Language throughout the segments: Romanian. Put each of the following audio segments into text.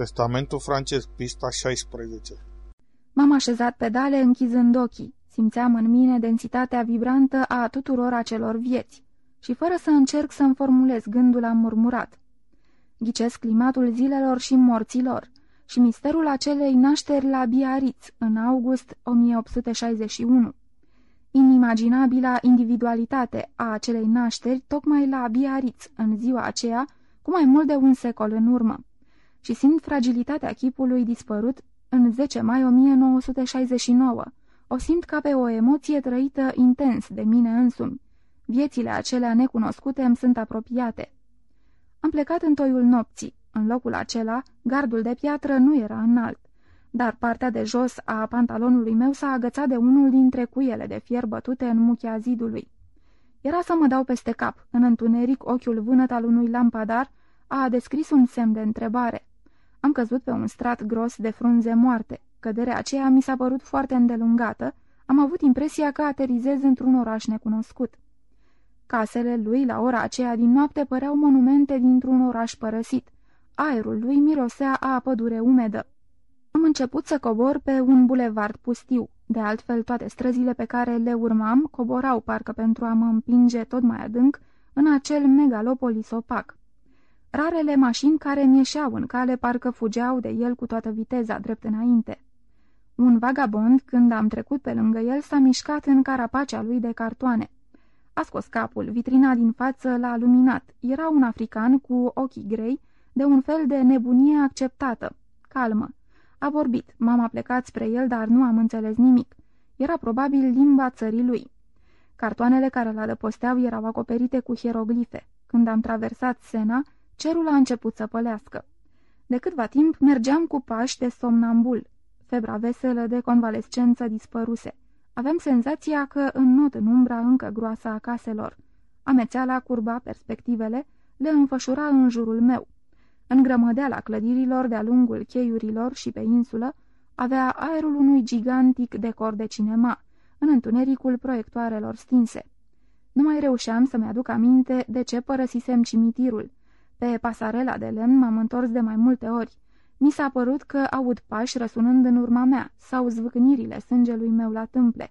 Testamentul francez, pista 16 M-am așezat pedale închizând ochii. Simțeam în mine densitatea vibrantă a tuturor acelor vieți și fără să încerc să-mi formulez gândul am murmurat. Ghicesc climatul zilelor și morților și misterul acelei nașteri la Biarritz în august 1861. Inimaginabila individualitate a acelei nașteri tocmai la Biarritz în ziua aceea, cu mai mult de un secol în urmă. Și simt fragilitatea chipului dispărut în 10 mai 1969, o simt ca pe o emoție trăită intens de mine însumi. Viețile acelea necunoscute îmi sunt apropiate. Am plecat în toiul nopții. În locul acela, gardul de piatră nu era înalt, dar partea de jos a pantalonului meu s-a agățat de unul dintre cuiele de fier bătute în muchea zidului. Era să mă dau peste cap. În întuneric, ochiul vânăt al unui lampadar a descris un semn de întrebare. Am căzut pe un strat gros de frunze moarte. Căderea aceea mi s-a părut foarte îndelungată. Am avut impresia că aterizez într-un oraș necunoscut. Casele lui, la ora aceea din noapte, păreau monumente dintr-un oraș părăsit. Aerul lui mirosea a pădure umedă. Am început să cobor pe un bulevard pustiu. De altfel, toate străzile pe care le urmam coborau parcă pentru a mă împinge tot mai adânc în acel megalopolis opac. Rarele mașini care mi ieșeau în cale parcă fugeau de el cu toată viteza drept înainte. Un vagabond, când am trecut pe lângă el, s-a mișcat în carapacea lui de cartoane. A scos capul, vitrina din față l-a luminat. Era un african cu ochii grei, de un fel de nebunie acceptată, calmă. A vorbit, m-am plecat spre el, dar nu am înțeles nimic. Era probabil limba țării lui. Cartoanele care la adăposteau erau acoperite cu hieroglife. Când am traversat Sena, cerul a început să pălească. De câtva timp mergeam cu pași de somnambul. Febra veselă de convalescență dispăruse. Aveam senzația că înnot în umbra încă groasă a caselor. Amețeala curba perspectivele, le înfășura în jurul meu. În grămădeala clădirilor de-a lungul cheiurilor și pe insulă, avea aerul unui gigantic decor de cinema, în întunericul proiectoarelor stinse. Nu mai reușeam să-mi aduc aminte de ce părăsisem cimitirul. Pe pasarela de lemn m-am întors de mai multe ori. Mi s-a părut că aud pași răsunând în urma mea sau zvâcnirile sângelui meu la tâmple.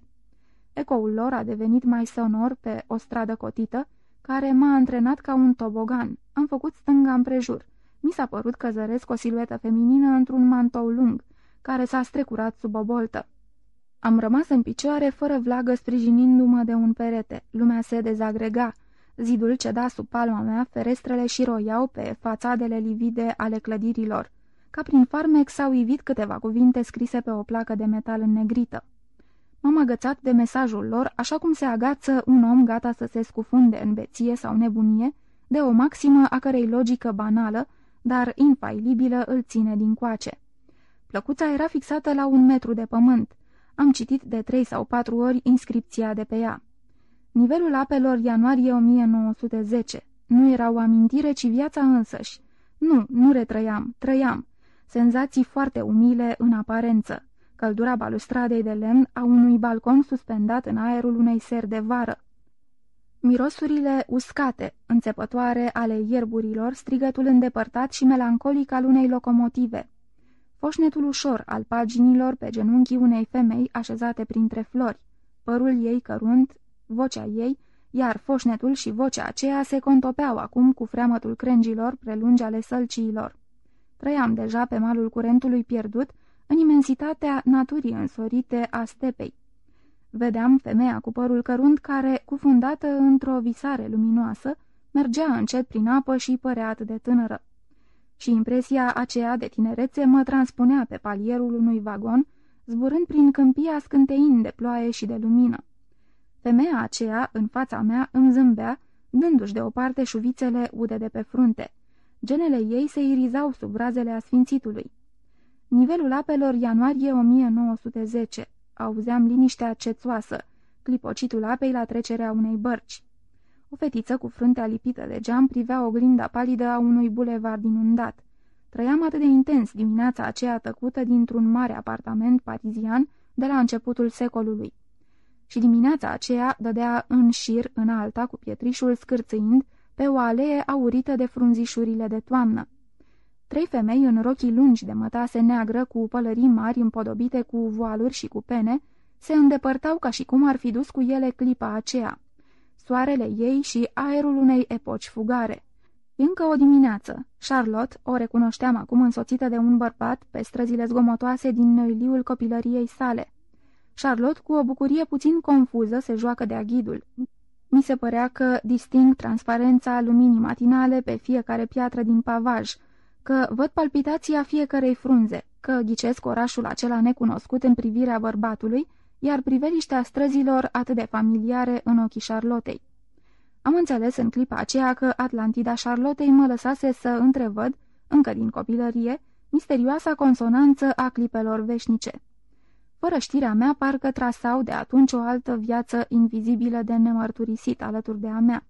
Ecoul lor a devenit mai sonor pe o stradă cotită, care m-a antrenat ca un tobogan. Am făcut stânga împrejur. Mi s-a părut că zăresc o siluetă feminină într-un mantou lung, care s-a strecurat sub o boltă. Am rămas în picioare, fără vlagă, sprijinindu-mă de un perete. Lumea se dezagrega. Zidul ceda sub palma mea, ferestrele și roiau pe fațadele livide ale clădirilor. Ca prin farmec s-au ivit câteva cuvinte scrise pe o placă de metal înnegrită. M-am agățat de mesajul lor, așa cum se agață un om gata să se scufunde în beție sau nebunie, de o maximă a cărei logică banală, dar infailibilă, îl ține din coace. Plăcuța era fixată la un metru de pământ. Am citit de trei sau patru ori inscripția de pe ea. Nivelul apelor ianuarie 1910. Nu era o amintire, ci viața însăși. Nu, nu retrăiam, trăiam. Senzații foarte umile în aparență. Căldura balustradei de lemn a unui balcon suspendat în aerul unei seri de vară. Mirosurile uscate, înțepătoare ale ierburilor, strigătul îndepărtat și melancolic al unei locomotive. Foșnetul ușor al paginilor pe genunchii unei femei așezate printre flori, părul ei cărunt, vocea ei, iar foșnetul și vocea aceea se contopeau acum cu freamătul crengilor prelungi ale sălciilor. Trăiam deja pe malul curentului pierdut, în imensitatea naturii însorite a stepei. Vedeam femeia cu părul cărunt care, cufundată într-o visare luminoasă, mergea încet prin apă și părea atât de tânără. Și impresia aceea de tinerețe mă transpunea pe palierul unui vagon, zburând prin câmpia scânteind de ploaie și de lumină. Femeia aceea, în fața mea, îmi zâmbea, dându-și deoparte șuvițele ude de pe frunte. Genele ei se irizau sub razele asfințitului. Nivelul apelor ianuarie 1910. Auzeam liniștea cețoasă, clipocitul apei la trecerea unei bărci. O fetiță cu fruntea lipită de geam privea oglinda palidă a unui bulevard inundat. Trăiam atât de intens dimineața aceea tăcută dintr-un mare apartament parizian de la începutul secolului. Și dimineața aceea dădea în șir în alta cu pietrișul scârțâind pe o alee aurită de frunzișurile de toamnă. Trei femei în rochii lungi de mătase neagră cu pălării mari împodobite cu voaluri și cu pene se îndepărtau ca și cum ar fi dus cu ele clipa aceea. Soarele ei și aerul unei epoci fugare. Încă o dimineață, Charlotte o recunoșteam acum însoțită de un bărbat pe străzile zgomotoase din năiliul copilăriei sale. Charlotte, cu o bucurie puțin confuză, se joacă de aghidul. Mi se părea că disting transparența luminii matinale pe fiecare piatră din pavaj, că văd palpitația fiecărei frunze, că ghicesc orașul acela necunoscut în privirea bărbatului, iar priveliștea străzilor atât de familiare în ochii Charlottei. Am înțeles în clipa aceea că Atlantida Charlottei mă lăsase să întrevăd, încă din copilărie, misterioasa consonanță a clipelor veșnice. Fără știrea mea, parcă trasau de atunci o altă viață invizibilă de nemărturisit alături de a mea.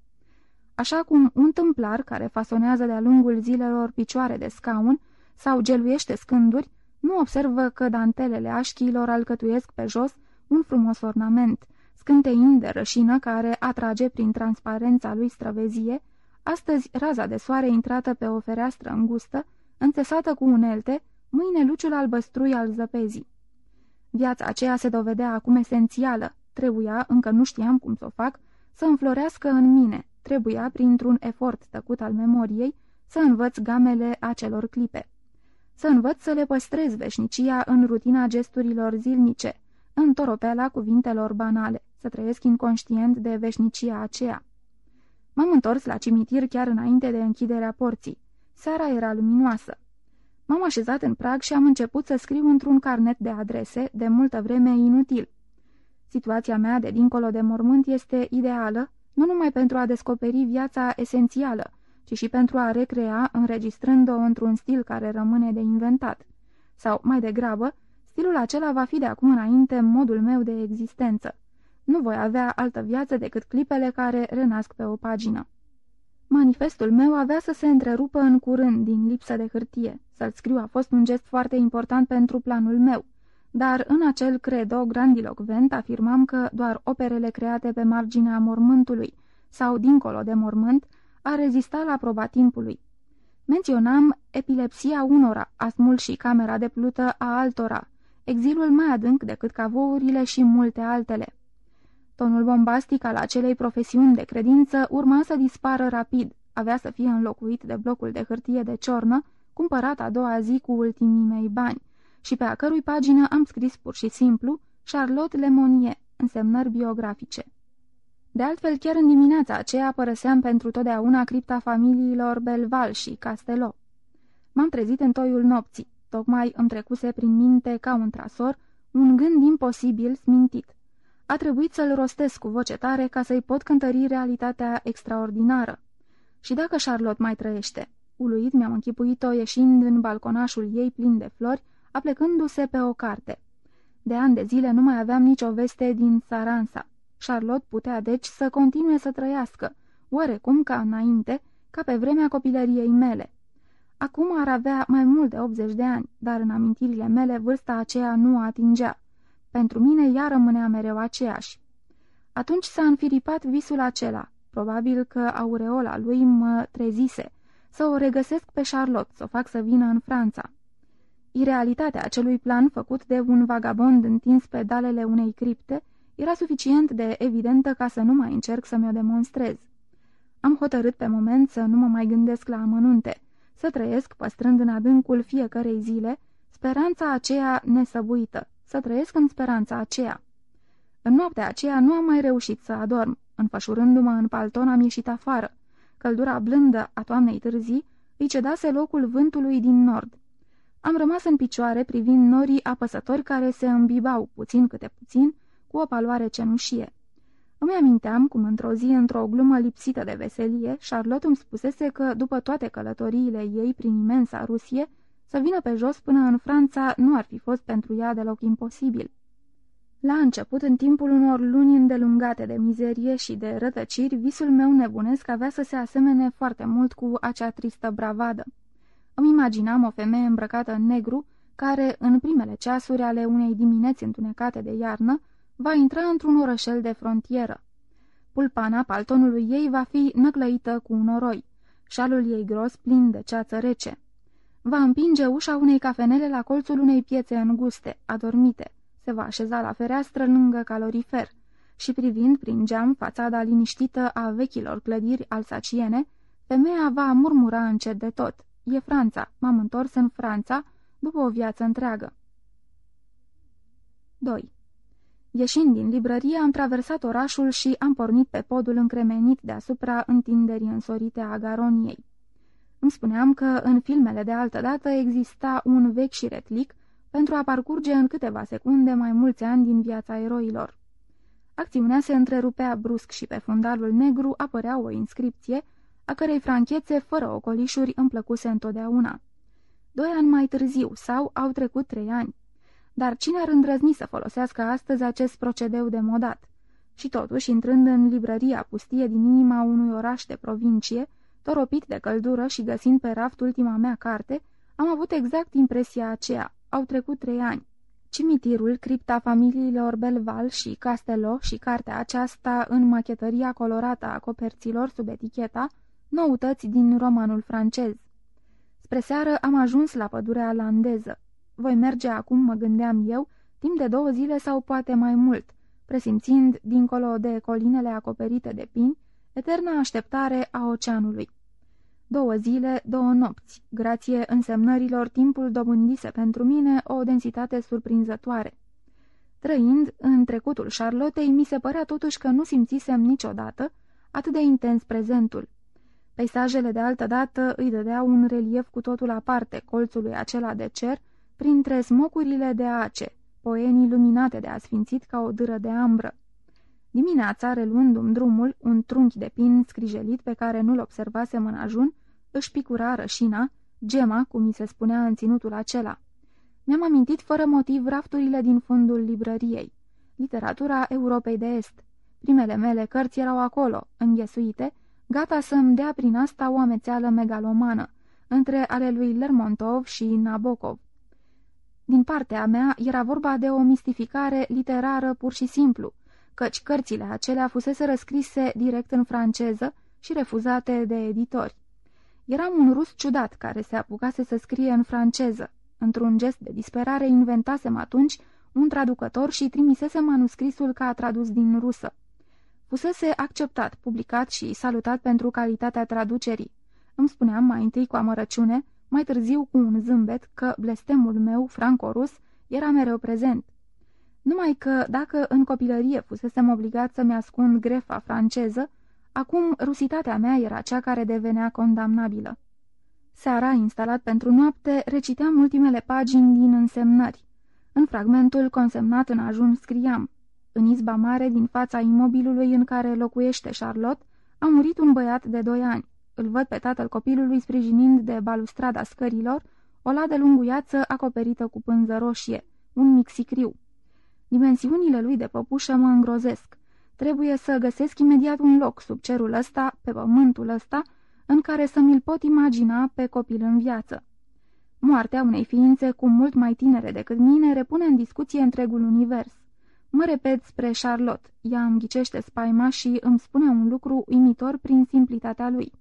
Așa cum un tâmplar care fasonează de-a lungul zilelor picioare de scaun sau geluiește scânduri, nu observă că dantelele așchiilor alcătuiesc pe jos un frumos ornament, scânteind de rășină care atrage prin transparența lui străvezie, astăzi raza de soare intrată pe o fereastră îngustă, înțesată cu unelte, mâine luciul albăstrui al zăpezii. Viața aceea se dovedea acum esențială, trebuia, încă nu știam cum să o fac, să înflorească în mine, trebuia, printr-un efort tăcut al memoriei, să învăț gamele acelor clipe. Să învăț să le păstrez veșnicia în rutina gesturilor zilnice, în toropeala cuvintelor banale, să trăiesc inconștient de veșnicia aceea. M-am întors la cimitir chiar înainte de închiderea porții. Seara era luminoasă. M-am așezat în prag și am început să scriu într-un carnet de adrese, de multă vreme inutil. Situația mea de dincolo de mormânt este ideală, nu numai pentru a descoperi viața esențială, ci și pentru a recrea, înregistrând-o într-un stil care rămâne de inventat. Sau, mai degrabă, stilul acela va fi de acum înainte modul meu de existență. Nu voi avea altă viață decât clipele care renasc pe o pagină. Manifestul meu avea să se întrerupă în curând din lipsă de hârtie. Să-l scriu a fost un gest foarte important pentru planul meu, dar în acel credo grandilocvent afirmam că doar operele create pe marginea mormântului sau dincolo de mormânt a rezistat la proba timpului. Menționam epilepsia unora, asmul și camera de plută a altora, exilul mai adânc decât cavourile și multe altele. Tonul bombastic al acelei profesiuni de credință urma să dispară rapid, avea să fie înlocuit de blocul de hârtie de ciornă, cumpărat a doua zi cu ultimii mei bani, și pe a cărui pagină am scris pur și simplu Charlotte Lemonnier, însemnări biografice. De altfel, chiar în dimineața aceea părăseam pentru totdeauna cripta familiilor Belval și Castelot. M-am trezit în toiul nopții, tocmai îmi trecuse prin minte ca un trasor un gând imposibil smintit. A trebuit să-l rostesc cu voce tare ca să-i pot cântări realitatea extraordinară. Și dacă Charlotte mai trăiește? Uluit mi-am închipuit-o ieșind în balconașul ei plin de flori, aplecându-se pe o carte. De ani de zile nu mai aveam nicio veste din Saransa. Charlotte putea deci să continue să trăiască, oarecum ca înainte, ca pe vremea copilăriei mele. Acum ar avea mai mult de 80 de ani, dar în amintirile mele vârsta aceea nu o atingea. Pentru mine ea rămânea mereu aceeași. Atunci s-a înfiripat visul acela. Probabil că aureola lui mă trezise. Să o regăsesc pe Charlotte, să o fac să vină în Franța. Irealitatea acelui plan făcut de un vagabond întins pe dalele unei cripte era suficient de evidentă ca să nu mai încerc să mi-o demonstrez. Am hotărât pe moment să nu mă mai gândesc la amănunte, să trăiesc păstrând în adâncul fiecărei zile speranța aceea nesăbuită, să trăiesc în speranța aceea. În noaptea aceea nu am mai reușit să adorm. Înfășurându-mă în palton am ieșit afară. Căldura blândă a toamnei târzii îi cedase locul vântului din nord. Am rămas în picioare privind norii apăsători care se îmbibau, puțin câte puțin, cu o paloare cenușie. Îmi aminteam cum într-o zi, într-o glumă lipsită de veselie, Charlotte îmi spusese că, după toate călătoriile ei prin imensa Rusie, să vină pe jos până în Franța nu ar fi fost pentru ea deloc imposibil. La început, în timpul unor luni îndelungate de mizerie și de rătăciri, visul meu nebunesc avea să se asemene foarte mult cu acea tristă bravadă. Îmi imaginam o femeie îmbrăcată în negru, care, în primele ceasuri ale unei dimineți întunecate de iarnă, va intra într-un orășel de frontieră. Pulpana paltonului ei va fi năclăită cu un oroi, șalul ei gros plin de ceață rece. Va împinge ușa unei cafenele la colțul unei piețe înguste, adormite, se va așeza la fereastră lângă calorifer și privind prin geam fațada liniștită a vechilor clădiri alsaciene, femeia va murmura încet de tot. E Franța, m-am întors în Franța după o viață întreagă. 2. Ieșind din librărie, am traversat orașul și am pornit pe podul încremenit deasupra întinderii însorite a Garoniei. Îmi spuneam că în filmele de altă dată exista un vechi și retlic pentru a parcurge în câteva secunde mai mulți ani din viața eroilor. Acțiunea se întrerupea brusc și pe fundalul negru apărea o inscripție, a cărei franchețe, fără ocolișuri, îmi plăcuse întotdeauna. Doi ani mai târziu, sau au trecut trei ani. Dar cine ar îndrăzni să folosească astăzi acest procedeu de modat? Și totuși, intrând în librăria pustie din inima unui oraș de provincie, toropit de căldură și găsind pe raft ultima mea carte, am avut exact impresia aceea. Au trecut trei ani. Cimitirul, cripta familiilor Belval și Castelo și cartea aceasta în machetăria colorată a coperților sub eticheta Noutăți din romanul francez. Spre seară am ajuns la pădurea landeză. Voi merge acum, mă gândeam eu, timp de două zile sau poate mai mult, presimțind, dincolo de colinele acoperite de pini, eterna așteptare a oceanului. Două zile, două nopți, grație însemnărilor timpul dobândise pentru mine o densitate surprinzătoare. Trăind în trecutul Charlottei, mi se părea totuși că nu simțisem niciodată atât de intens prezentul. Peisajele de altă dată îi dădeau un relief cu totul aparte colțului acela de cer, printre smocurile de ace, poenii luminate de asfințit ca o dâră de ambră. Dimineața, reluându-mi drumul, un trunchi de pin scrijelit pe care nu-l observasem în ajun, își picura rășina, gema, cum mi se spunea în ținutul acela. Mi-am amintit fără motiv rafturile din fundul librăriei. Literatura Europei de Est. Primele mele cărți erau acolo, înghesuite, gata să-mi dea prin asta o amețeală megalomană, între ale lui Lermontov și Nabokov. Din partea mea era vorba de o mistificare literară pur și simplu, căci cărțile acelea fusese răscrise direct în franceză și refuzate de editori. Eram un rus ciudat care se apucase să scrie în franceză. Într-un gest de disperare inventasem atunci un traducător și trimisese manuscrisul ca tradus din rusă. Fusese acceptat, publicat și salutat pentru calitatea traducerii. Îmi spuneam mai întâi cu amărăciune, mai târziu cu un zâmbet, că blestemul meu franco-rus era mereu prezent. Numai că, dacă în copilărie fusesem obligat să-mi ascund grefa franceză, acum rusitatea mea era cea care devenea condamnabilă. Seara, instalat pentru noapte, reciteam ultimele pagini din însemnări. În fragmentul consemnat în ajun scriam În izba mare din fața imobilului în care locuiește Charlotte, a murit un băiat de doi ani. Îl văd pe tatăl copilului sprijinind de balustrada scărilor, o ladă lunguiață acoperită cu pânză roșie, un mic sicriu. Dimensiunile lui de păpușă mă îngrozesc. Trebuie să găsesc imediat un loc sub cerul ăsta, pe pământul ăsta, în care să mi-l pot imagina pe copil în viață. Moartea unei ființe cu mult mai tinere decât mine repune în discuție întregul univers. Mă repet spre Charlotte, ea îmi ghicește spaima și îmi spune un lucru uimitor prin simplitatea lui.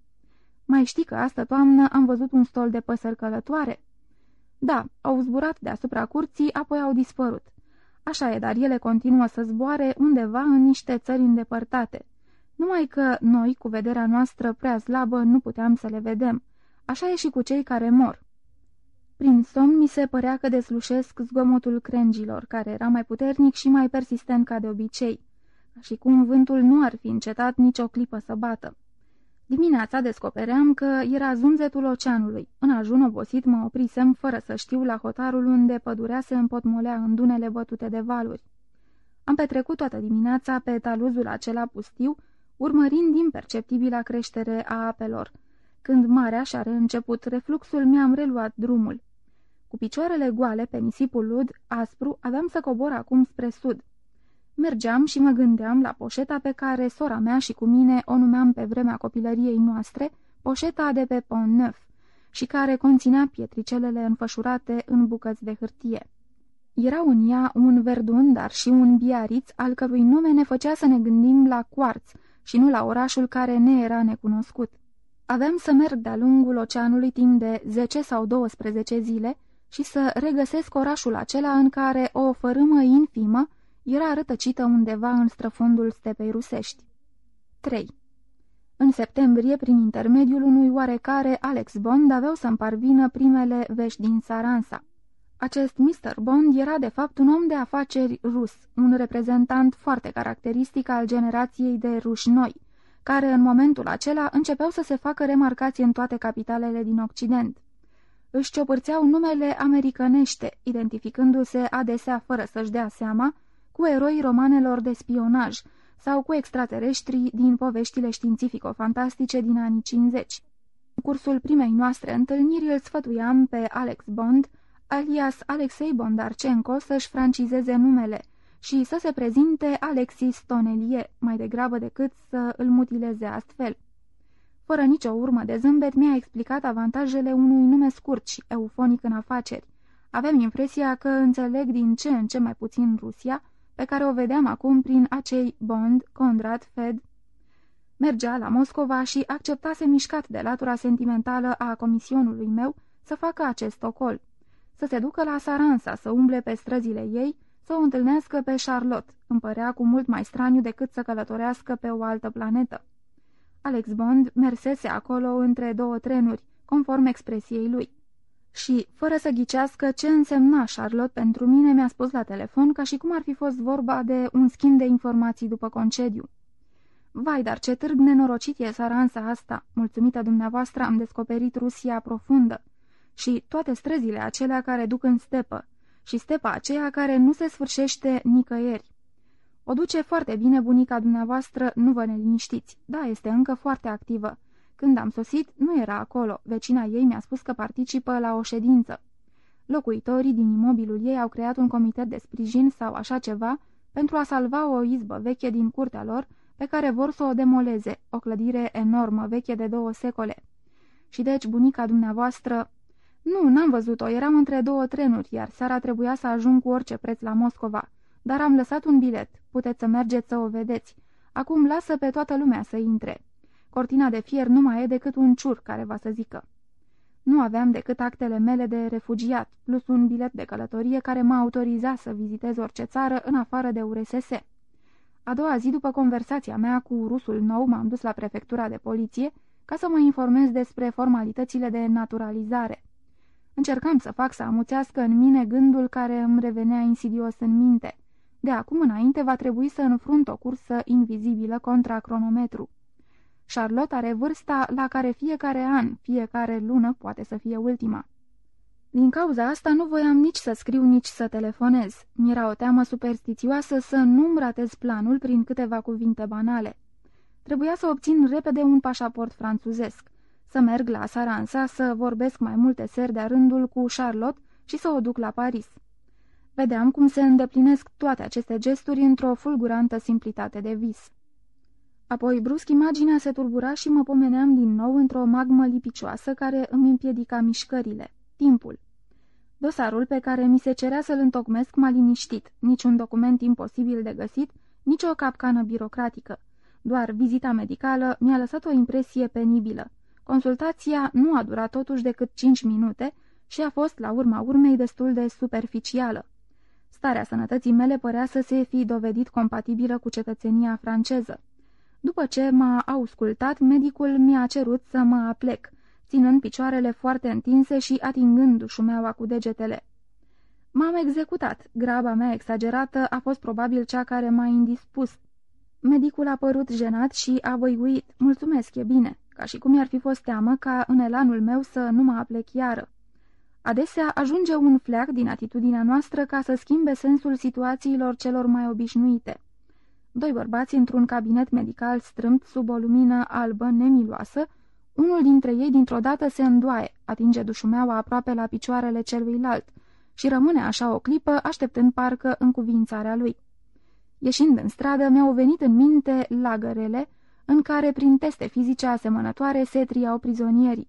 Mai știi că astă toamnă am văzut un stol de păsări călătoare? Da, au zburat deasupra curții, apoi au dispărut. Așa e, dar ele continuă să zboare undeva în niște țări îndepărtate. Numai că noi, cu vederea noastră prea slabă, nu puteam să le vedem. Așa e și cu cei care mor. Prin somn mi se părea că deslușesc zgomotul crengilor, care era mai puternic și mai persistent ca de obicei, și cum vântul nu ar fi încetat nicio clipă să bată. Dimineața descopeream că era zunzetul oceanului. În ajun obosit mă oprisem fără să știu la hotarul unde pădurea se împotmolea în dunele bătute de valuri. Am petrecut toată dimineața pe taluzul acela pustiu, urmărind imperceptibila creștere a apelor. Când marea și-a reînceput refluxul, mi-am reluat drumul. Cu picioarele goale pe nisipul lud, aspru, aveam să cobor acum spre sud. Mergeam și mă gândeam la poșeta pe care sora mea și cu mine o numeam pe vremea copilăriei noastre, poșeta de pe Pont Neuf, și care conținea pietricelele înfășurate în bucăți de hârtie. Era în ea un verdun, dar și un biariț, al cărui nume ne făcea să ne gândim la Quartz și nu la orașul care ne era necunoscut. Aveam să merg de-a lungul oceanului timp de 10 sau 12 zile și să regăsesc orașul acela în care o fărâmă infimă era rătăcită undeva în străfundul stepei rusești. 3. În septembrie, prin intermediul unui oarecare Alex Bond, aveau să-mi parvină primele vești din Saransa. Acest Mr. Bond era de fapt un om de afaceri rus, un reprezentant foarte caracteristic al generației de ruși noi, care în momentul acela începeau să se facă remarcați în toate capitalele din Occident. Își ciopârțeau numele americanește, identificându-se adesea fără să-și dea seama, cu eroi romanelor de spionaj sau cu extraterestri din poveștile științifico-fantastice din anii 50. În cursul primei noastre întâlniri îl sfătuiam pe Alex Bond, alias Alexei Bondarcenko, să-și francizeze numele și să se prezinte Alexis Tonelie, mai degrabă decât să îl mutileze astfel. Fără nicio urmă de zâmbet, mi-a explicat avantajele unui nume scurt și eufonic în afaceri. Avem impresia că înțeleg din ce în ce mai puțin Rusia, pe care o vedeam acum prin acei Bond, Conrad, Fed. Mergea la Moscova și acceptase mișcat de latura sentimentală a comisionului meu să facă acest ocol. Să se ducă la Saransa, să umble pe străzile ei, să o întâlnească pe Charlotte, îmi părea cu mult mai straniu decât să călătorească pe o altă planetă. Alex Bond mersese acolo între două trenuri, conform expresiei lui. Și, fără să ghicească ce însemna Charlotte pentru mine, mi-a spus la telefon ca și cum ar fi fost vorba de un schimb de informații după concediu. Vai, dar ce târg nenorocit e Saransa asta! Mulțumită dumneavoastră am descoperit Rusia profundă și toate străzile acelea care duc în stepă și stepa aceea care nu se sfârșește nicăieri. O duce foarte bine bunica dumneavoastră, nu vă neliniștiți. Da, este încă foarte activă. Când am sosit, nu era acolo. Vecina ei mi-a spus că participă la o ședință. Locuitorii din imobilul ei au creat un comitet de sprijin sau așa ceva pentru a salva o izbă veche din curtea lor, pe care vor să o demoleze, o clădire enormă, veche de două secole. Și deci bunica dumneavoastră... Nu, n-am văzut-o, eram între două trenuri, iar seara trebuia să ajung cu orice preț la Moscova. Dar am lăsat un bilet, puteți să mergeți să o vedeți. Acum lasă pe toată lumea să intre. Cortina de fier nu mai e decât un ciur care va să zică. Nu aveam decât actele mele de refugiat, plus un bilet de călătorie care mă autoriza să vizitez orice țară în afară de URSS. A doua zi, după conversația mea cu rusul nou, m-am dus la prefectura de poliție ca să mă informez despre formalitățile de naturalizare. Încercam să fac să amuțească în mine gândul care îmi revenea insidios în minte. De acum înainte va trebui să înfrunt o cursă invizibilă contra cronometru. Charlotte are vârsta la care fiecare an, fiecare lună poate să fie ultima. Din cauza asta nu voiam nici să scriu, nici să telefonez. Mi-era o teamă superstițioasă să nu-mi ratez planul prin câteva cuvinte banale. Trebuia să obțin repede un pașaport franțuzesc, să merg la Saransa, să vorbesc mai multe seri de rândul cu Charlotte și să o duc la Paris. Vedeam cum se îndeplinesc toate aceste gesturi într-o fulgurantă simplitate de vis. Apoi, brusc, imaginea se turbura și mă pomeneam din nou într-o magmă lipicioasă care îmi împiedica mișcările. Timpul. Dosarul pe care mi se cerea să-l întocmesc m-a liniștit, niciun document imposibil de găsit, nici o capcană birocratică. Doar vizita medicală mi-a lăsat o impresie penibilă. Consultația nu a durat totuși decât cinci minute și a fost, la urma urmei, destul de superficială. Starea sănătății mele părea să se fi dovedit compatibilă cu cetățenia franceză. După ce m-a auscultat, medicul mi-a cerut să mă aplec, ținând picioarele foarte întinse și atingând șumeaua cu degetele. M-am executat. Graba mea exagerată a fost probabil cea care m-a indispus. Medicul a părut jenat și a băiguit. Mulțumesc, e bine, ca și cum i-ar fi fost teamă ca în elanul meu să nu mă aplec iară. Adesea ajunge un fleac din atitudinea noastră ca să schimbe sensul situațiilor celor mai obișnuite. Doi bărbați într-un cabinet medical strâmt sub o lumină albă nemiloasă, unul dintre ei dintr-o dată se îndoaie, atinge dușumeaua aproape la picioarele celuilalt și rămâne așa o clipă, așteptând parcă în cuvințarea lui. Ieșind în stradă, mi-au venit în minte lagărele, în care, prin teste fizice asemănătoare, se triau prizonierii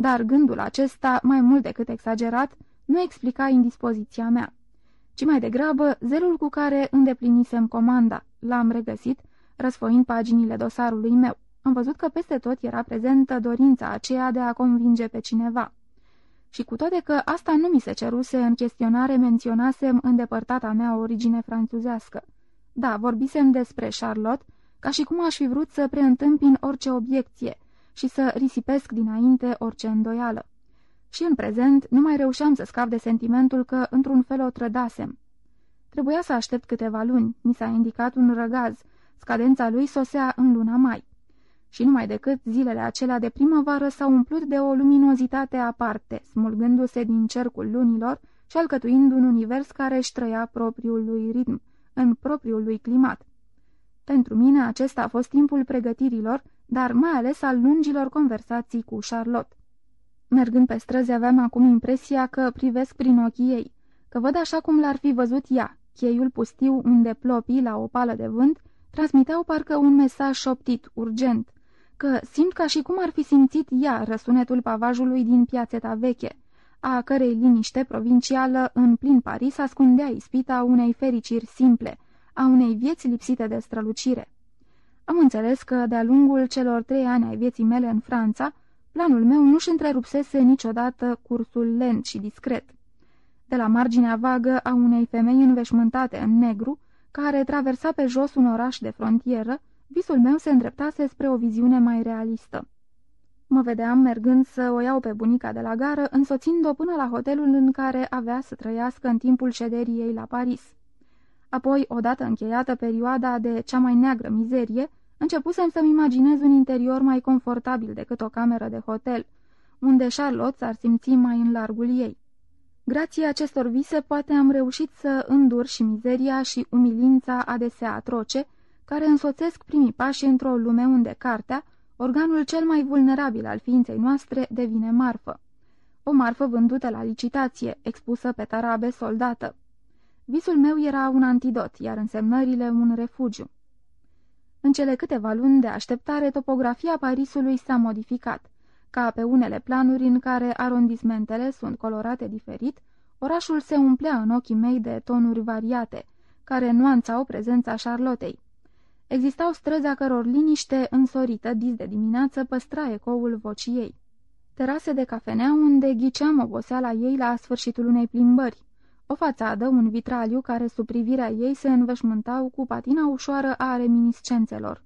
dar gândul acesta, mai mult decât exagerat, nu explica indispoziția mea, ci mai degrabă zelul cu care îndeplinisem comanda. L-am regăsit, răsfoind paginile dosarului meu. am văzut că peste tot era prezentă dorința aceea de a convinge pe cineva. Și cu toate că asta nu mi se ceruse în chestionare, menționasem îndepărtata mea origine franțuzească. Da, vorbisem despre Charlotte, ca și cum aș fi vrut să preîntâmpin orice obiecție și să risipesc dinainte orice îndoială. Și în prezent nu mai reușeam să scap de sentimentul că într-un fel o trădasem. Trebuia să aștept câteva luni, mi s-a indicat un răgaz, scadența lui sosea în luna mai. Și numai decât zilele acelea de primăvară s-au umplut de o luminozitate aparte, smulgându-se din cercul lunilor și alcătuind un univers care își trăia propriul lui ritm, în propriul lui climat. Pentru mine acesta a fost timpul pregătirilor, dar mai ales al lungilor conversații cu Charlotte. Mergând pe străzi aveam acum impresia că privesc prin ochii ei, că văd așa cum l-ar fi văzut ea, cheiul pustiu unde plopii la o pală de vânt transmiteau parcă un mesaj șoptit, urgent, că simt ca și cum ar fi simțit ea răsunetul pavajului din piațeta veche, a cărei liniște provincială în plin Paris ascundea ispita unei fericiri simple, a unei vieți lipsite de strălucire. Am înțeles că, de-a lungul celor trei ani ai vieții mele în Franța, planul meu nu-și întrerupsese niciodată cursul lent și discret. De la marginea vagă a unei femei înveșmântate în negru, care traversa pe jos un oraș de frontieră, visul meu se îndreptase spre o viziune mai realistă. Mă vedeam mergând să o iau pe bunica de la gară, însoțind-o până la hotelul în care avea să trăiască în timpul șederii ei la Paris. Apoi, odată încheiată perioada de cea mai neagră mizerie, începusem să-mi imaginez un interior mai confortabil decât o cameră de hotel, unde Charlotte s-ar simți mai în largul ei. Grație acestor vise poate am reușit să îndur și mizeria și umilința adesea atroce, care însoțesc primii pași într-o lume unde cartea, organul cel mai vulnerabil al ființei noastre, devine marfă. O marfă vândută la licitație, expusă pe tarabe soldată. Visul meu era un antidot, iar însemnările un refugiu. În cele câteva luni de așteptare, topografia Parisului s-a modificat. Ca pe unele planuri în care arondismentele sunt colorate diferit, orașul se umplea în ochii mei de tonuri variate, care nuanțau prezența Charlottei. Existau străzi a căror liniște însorită dis de dimineață păstra ecoul vocii ei. Terase de cafenea unde ghiceam oboseala ei la sfârșitul unei plimbări. O fațadă, un vitraliu care sub privirea ei se înveșmântau cu patina ușoară a reminiscențelor.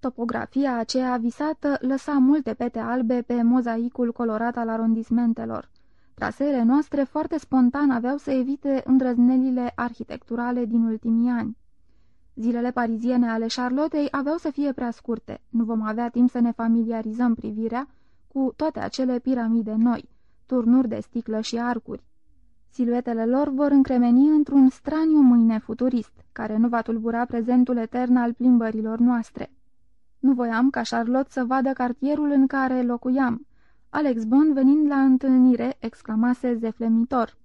Topografia aceea visată lăsa multe pete albe pe mozaicul colorat al arondismentelor. Traseele noastre foarte spontan aveau să evite îndrăznelile arhitecturale din ultimii ani. Zilele pariziene ale Charlottei aveau să fie prea scurte, nu vom avea timp să ne familiarizăm privirea cu toate acele piramide noi, turnuri de sticlă și arcuri. Siluetele lor vor încremeni într-un straniu mâine futurist, care nu va tulbura prezentul etern al plimbărilor noastre. Nu voiam ca Charlotte să vadă cartierul în care locuiam. Alex Bond, venind la întâlnire, exclamase zeflemitor.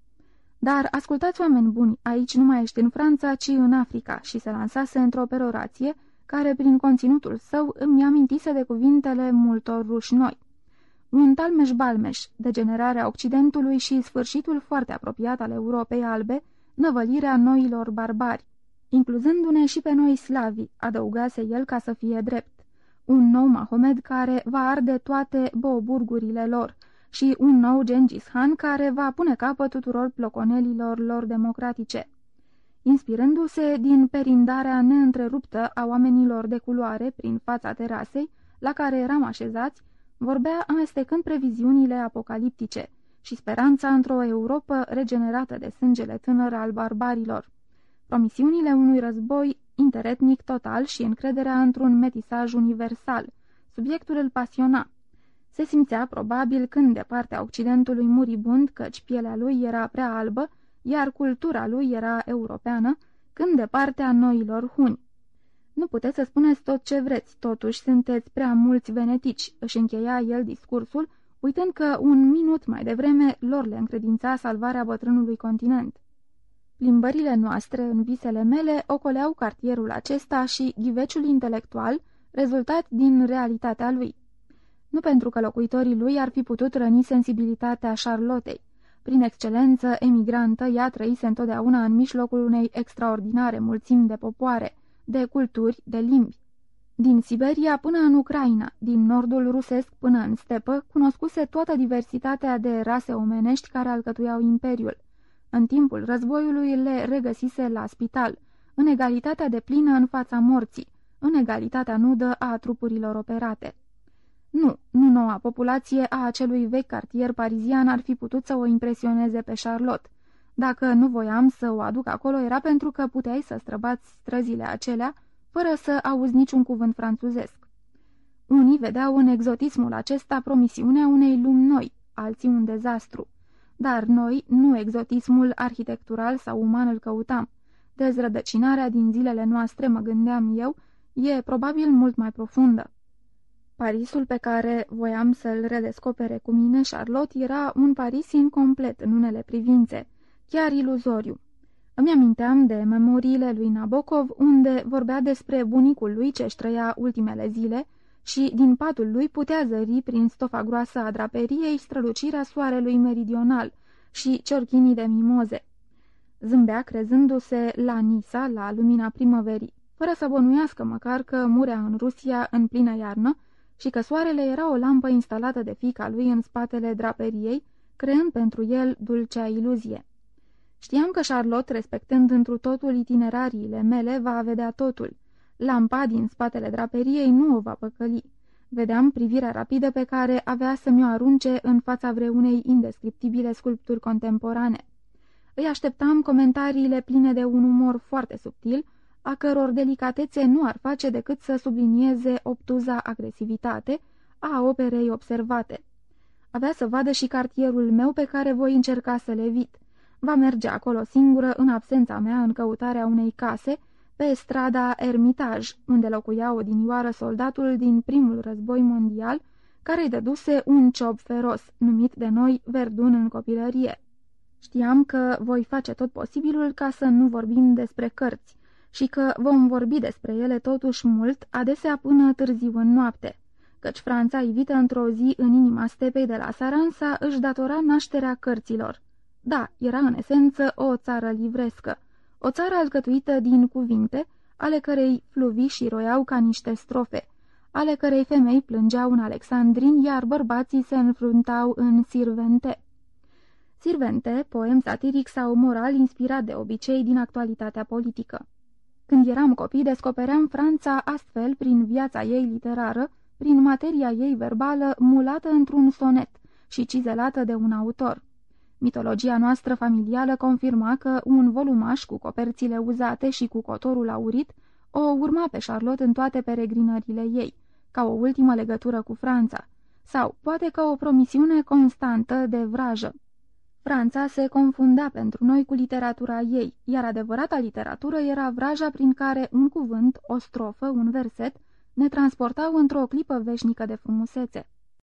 Dar ascultați, oameni buni, aici nu mai ești în Franța, ci în Africa, și se lansase într-o perorație, care, prin conținutul său, îmi amintise de cuvintele multor ruși noi. Un talmeș-balmeș, degenerarea Occidentului și sfârșitul foarte apropiat al Europei albe, năvălirea noilor barbari, incluzându-ne și pe noi slavi, adăugase el ca să fie drept. Un nou Mahomed care va arde toate boburgurile lor, și un nou Gengis Khan care va pune capăt tuturor ploconelilor lor democratice. Inspirându-se din perindarea neîntreruptă a oamenilor de culoare prin fața terasei, la care eram așezați, vorbea amestecând previziunile apocaliptice și speranța într-o Europa regenerată de sângele tânăr al barbarilor. Promisiunile unui război interetnic total și încrederea într-un metisaj universal. Subiectul îl pasiona. Se simțea probabil când de partea Occidentului muribund, căci pielea lui era prea albă, iar cultura lui era europeană, când de partea noilor huni. Nu puteți să spuneți tot ce vreți, totuși sunteți prea mulți venetici, își încheia el discursul, uitând că un minut mai devreme lor le încredința salvarea bătrânului continent. Plimbările noastre în visele mele ocoleau cartierul acesta și ghiveciul intelectual rezultat din realitatea lui nu pentru că locuitorii lui ar fi putut răni sensibilitatea Charlottei. Prin excelență emigrantă, ea trăise întotdeauna în mijlocul unei extraordinare mulțimi de popoare, de culturi, de limbi. Din Siberia până în Ucraina, din nordul rusesc până în stepă, cunoscuse toată diversitatea de rase omenești care alcătuiau imperiul. În timpul războiului le regăsise la spital, în egalitatea de plină în fața morții, în egalitatea nudă a trupurilor operate. Nu, nu noua populație a acelui vechi cartier parizian ar fi putut să o impresioneze pe Charlotte. Dacă nu voiam să o aduc acolo, era pentru că puteai să străbați străzile acelea, fără să auzi niciun cuvânt franțuzesc. Unii vedeau în exotismul acesta promisiunea unei lumi noi, alții un dezastru. Dar noi, nu exotismul arhitectural sau uman îl căutam. Dezrădăcinarea din zilele noastre, mă gândeam eu, e probabil mult mai profundă. Parisul pe care voiam să-l redescopere cu mine, Charlotte, era un Paris incomplet în unele privințe, chiar iluzoriu. Îmi aminteam de memoriile lui Nabokov, unde vorbea despre bunicul lui ce-și trăia ultimele zile și din patul lui putea zări prin stofa groasă a draperiei strălucirea soarelui meridional și ciorchinii de mimoze. Zâmbea crezându-se la Nisa, la lumina primăverii, fără să bănuiască măcar că murea în Rusia în plină iarnă și că soarele era o lampă instalată de fica lui în spatele draperiei, creând pentru el dulcea iluzie. Știam că Charlotte, respectând întru totul itinerariile mele, va vedea totul. Lampa din spatele draperiei nu o va păcăli. Vedeam privirea rapidă pe care avea să mi-o arunce în fața vreunei indescriptibile sculpturi contemporane. Îi așteptam comentariile pline de un umor foarte subtil, a căror delicatețe nu ar face decât să sublinieze obtuza agresivitate a operei observate. Avea să vadă și cartierul meu pe care voi încerca să-l evit. Va merge acolo singură în absența mea în căutarea unei case pe strada Ermitaj, unde locuia odinioară soldatul din primul război mondial, care îi dăduse un ciob feros, numit de noi Verdun în copilărie. Știam că voi face tot posibilul ca să nu vorbim despre cărți și că vom vorbi despre ele totuși mult, adesea până târziu în noapte, căci Franța, ivită într-o zi în inima stepei de la Saransa, își datora nașterea cărților. Da, era în esență o țară livrescă, o țară alcătuită din cuvinte, ale cărei fluvii și roiau ca niște strofe, ale cărei femei plângeau în alexandrin, iar bărbații se înfruntau în sirvente. Sirvente, poem satiric sau moral inspirat de obicei din actualitatea politică. Când eram copii, descopeream Franța astfel prin viața ei literară, prin materia ei verbală, mulată într-un sonet și cizelată de un autor. Mitologia noastră familială confirma că un volumaș cu coperțile uzate și cu cotorul aurit o urma pe Charlotte în toate peregrinările ei, ca o ultimă legătură cu Franța, sau poate ca o promisiune constantă de vrajă. Franța se confunda pentru noi cu literatura ei, iar adevărata literatură era vraja prin care un cuvânt, o strofă, un verset ne transportau într-o clipă veșnică de frumusețe.